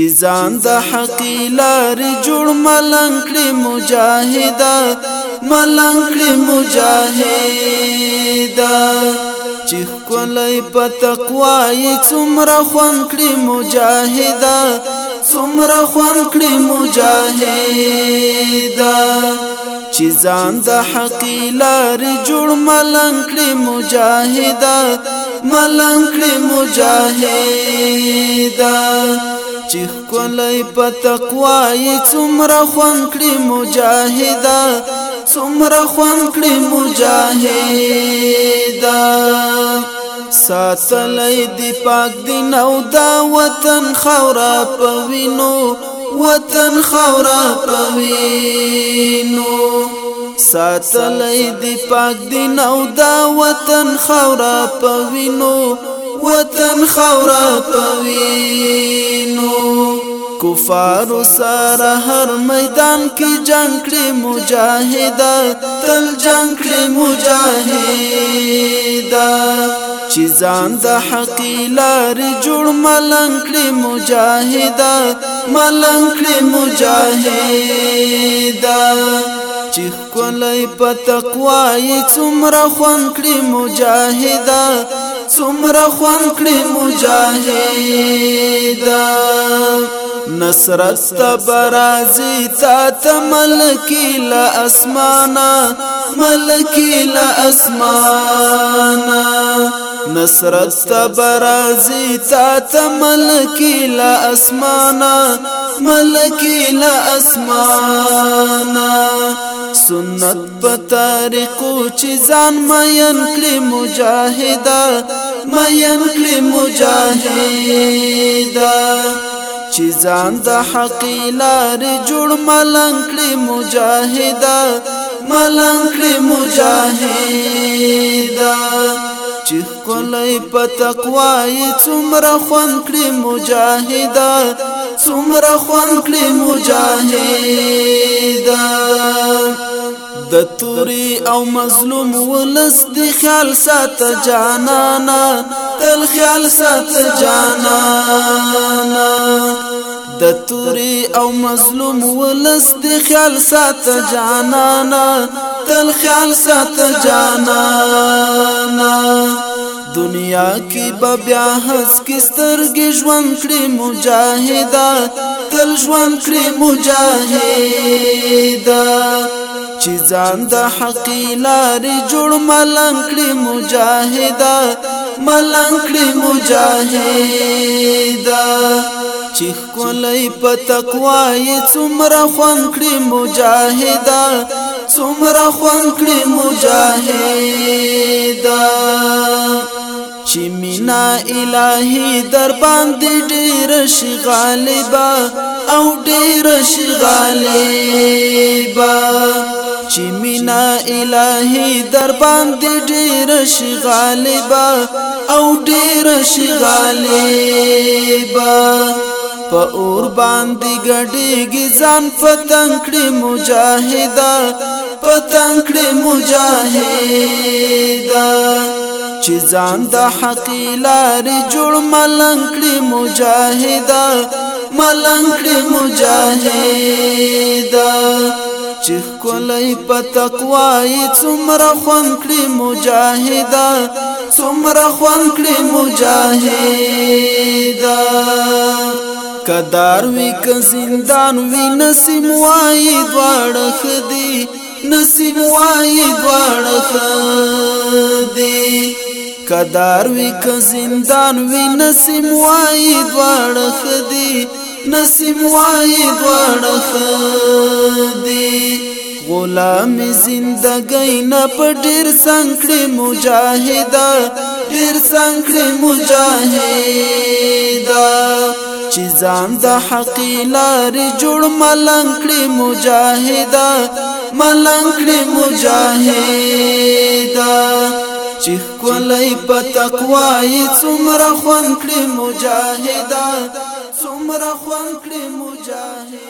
چې ځان د حق لار جوړ ملنګ کړي مجاهد ملنګ کړي مجاهد چې کولای په تقوا یې څومره خوان کړي مجاهد څومره خوان کړي مجاهد چې ځان د حق لار جوړ ملنګ کړي مجاهد ملنګ کړي مجاهدا چې کولای په تقوا یې څومره خوان کړي مجاهدا څومره خوان کړي مجاهدا ساتلای دی پاک دین او دا وطن خورا پوینو وطن خورا پوینو ساتلی دی پاک دی نو دا وطن خورا پوینو وطن خورا پوینو کفارو سارا هر میدان کی جنگ کړي مجاهدا تل جنگ کړي مجاهدا چې ځان د حق لار جوړ ملنګ کړي مجاهدا ملنګ کړي مجاهدا چې کولای په تقوا یې څومره خوان کړی مجاهدا څومره خوان کړی مجاهدا نصرت تبرازی تا تملکی لا اسمانا ملکی لا اسمانا نصرت تبرازی تا تملکی لا اسمانا ملکی لا اسمانا سنت په طریقو چې ځان مېن کړې مجاهدا مېن کړې مجاهدا چې ځان د حق لار جوړ ملنګ کړې مجاهدا ملنګ کړې مجاهدا چې کولای په تقوا یې څومره خوان کړې مجاهدا څومره خوان کړې مجاهدا د توري او مظلوم ولس د خیال سات جانانا تل خیال سات جانانا د توري او مظلوم ولس د خیال سات جانانا تل خیال سات جانانا دنیا کې بیا حس کې سترګې ژوند کړې مجاهدا تل ژوند کړې مجاهدا چې ځان د حقی لارې جوړ ملنګړي مجاهدا ملنګړي مجاهدا چې کولای په تقوا یې څومره خوانکړي مجاهدا څومره خوانکړي مجاهدا چې مینا الهي در باندې ډېر شي غالبا او ډېر شي غالبا چې مینا الهي در باندې ډېر شي غالبا او ډېر شي غالبا په اور باندې ګډېږي ځان فتنګ کړې مجاهدا پتنګ کړې مجاهدا چې ځان د حق لارې جوړ ملنګ کړې مجاهدا ملنګ کړې مجاهدا چې کولای په تقوا یې څومره خوان کړی مجاهدا څومره خوان کړی مجاهدا کدار وی ک زندان وی نسیم وای دواړ خدي نسیم وای دواړ خدي کدار وی ک زندان وی نسیم وای دواړ خدي نسیم وای دوړخ دی غلام زندګۍ نه پډیر څنګه مجاهدا ډیر څنګه مجاهدا چې ځان د حق لار جوړ ملنګړي مجاهدا ملنګړي مجاهدا چې کولای په تقوا یې څومره خوان کړی مجاهدا دومره خوان کړي مجاهد